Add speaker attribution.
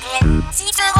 Speaker 1: 尋ねと現実を